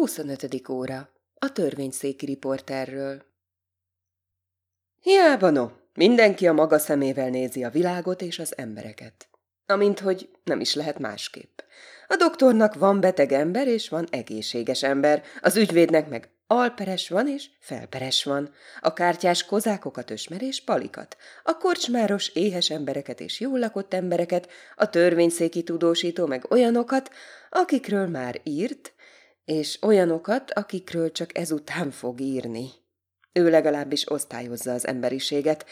25. óra. A törvényszéki riporterről. Hiába no, mindenki a maga szemével nézi a világot és az embereket. Amint hogy nem is lehet másképp. A doktornak van beteg ember és van egészséges ember, az ügyvédnek meg alperes van és felperes van, a kártyás kozákokat ösmer és palikat, a korcsmáros éhes embereket és jól lakott embereket, a törvényszéki tudósító meg olyanokat, akikről már írt, és olyanokat, akikről csak ezután fog írni. Ő legalábbis osztályozza az emberiséget,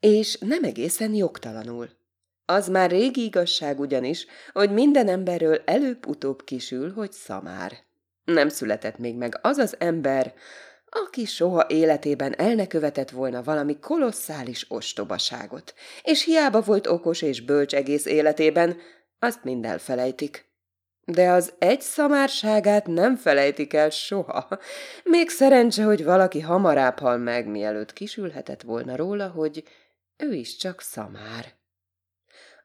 és nem egészen jogtalanul. Az már régi igazság ugyanis, hogy minden emberről előbb-utóbb kisül, hogy szamár. Nem született még meg az az ember, aki soha életében el ne követett volna valami kolosszális ostobaságot, és hiába volt okos és bölcs egész életében, azt mind elfelejtik. De az egy szamárságát nem felejtik el soha. Még szerencse, hogy valaki hamarabb hal meg, mielőtt kisülhetett volna róla, hogy ő is csak szamár.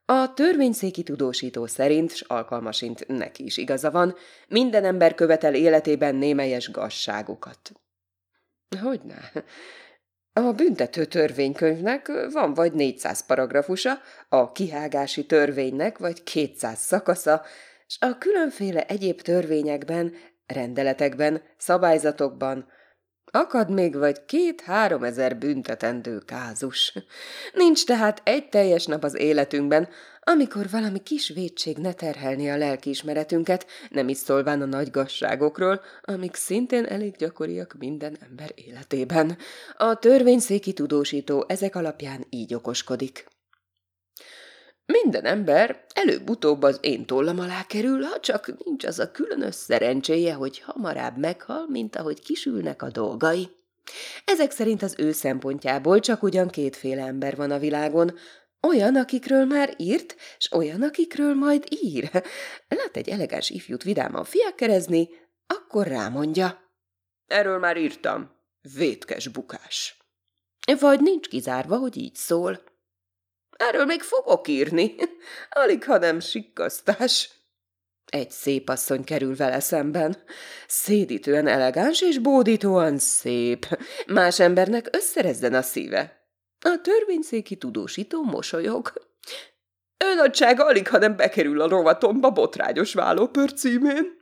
A törvényszéki tudósító szerint, s alkalmasint neki is igaza van, minden ember követel életében némelyes gazságokat. Hogyne? A büntető törvénykönyvnek van vagy 400 paragrafusa, a kihágási törvénynek vagy 200 szakasza, és a különféle egyéb törvényekben, rendeletekben, szabályzatokban akad még vagy két-három ezer büntetendő kázus. Nincs tehát egy teljes nap az életünkben, amikor valami kis védség ne terhelni a lelkiismeretünket, nem is szólván a nagy gazságokról, amik szintén elég gyakoriak minden ember életében. A törvényszéki tudósító ezek alapján így okoskodik. Minden ember előbb-utóbb az én tollam alá kerül, ha csak nincs az a különös szerencséje, hogy hamarabb meghal, mint ahogy kisülnek a dolgai. Ezek szerint az ő szempontjából csak ugyan kétféle ember van a világon, olyan, akikről már írt, és olyan, akikről majd ír. Lát egy elegáns ifjút vidáman fiakerezni, akkor rámondja. Erről már írtam. Vétkes bukás. Vagy nincs kizárva, hogy így szól. Erről még fogok írni. Alig, ha nem sikkasztás. Egy szép asszony kerül vele szemben. Szédítően elegáns és bódítóan szép. Más embernek összerezzen a szíve. A törvényszéki tudósító mosolyog. Önagysága alig, ha nem bekerül a rovatomba botrányos vállópör címén.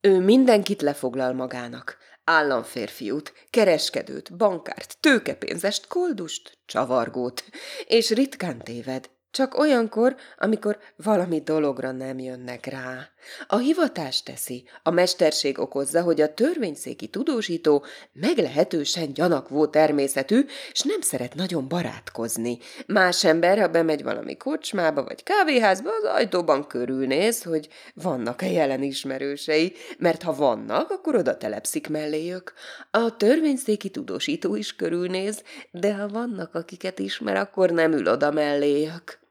Ő mindenkit lefoglal magának államférfiút, kereskedőt, bankárt, tőkepénzest, koldust, csavargót, és ritkán téved, csak olyankor, amikor valami dologra nem jönnek rá. A hivatás teszi, a mesterség okozza, hogy a törvényszéki tudósító meglehetősen gyanakvó természetű, és nem szeret nagyon barátkozni. Más ember, ha bemegy valami kocsmába vagy kávéházba, az ajtóban körülnéz, hogy vannak-e jelen ismerősei, mert ha vannak, akkor oda telepszik melléjük. A törvényszéki tudósító is körülnéz, de ha vannak, akiket ismer, akkor nem ül oda melléjük.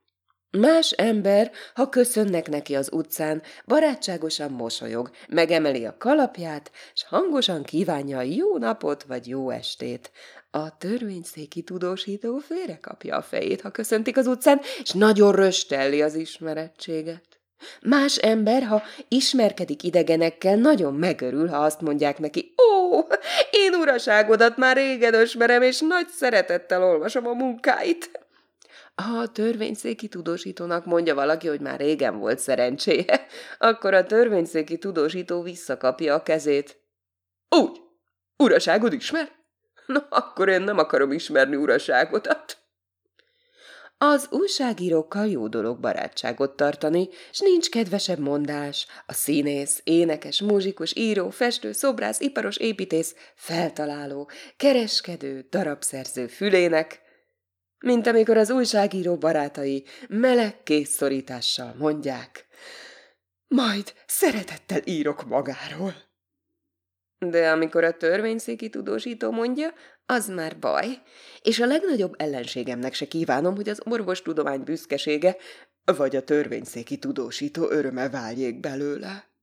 Más ember, ha köszönnek neki az utcán, barátságosan mosolyog, megemeli a kalapját, s hangosan kívánja jó napot vagy jó estét. A törvényszéki tudósító félrekapja a fejét, ha köszöntik az utcán, és nagyon röstelli az ismerettséget. Más ember, ha ismerkedik idegenekkel, nagyon megörül, ha azt mondják neki, ó, én uraságodat már régen ösmerem, és nagy szeretettel olvasom a munkáit. Ha a törvényszéki tudósítónak mondja valaki, hogy már régen volt szerencséje, akkor a törvényszéki tudósító visszakapja a kezét. Úgy, uraságod ismer? No, akkor én nem akarom ismerni uraságodat. Az újságírókkal jó dolog barátságot tartani, s nincs kedvesebb mondás. A színész, énekes, muzsikus, író, festő, szobrász, iparos építész, feltaláló, kereskedő, darabszerző fülének mint amikor az újságíró barátai meleg készszorítással mondják, majd szeretettel írok magáról. De amikor a törvényszéki tudósító mondja, az már baj, és a legnagyobb ellenségemnek se kívánom, hogy az orvostudomány büszkesége vagy a törvényszéki tudósító öröme váljék belőle.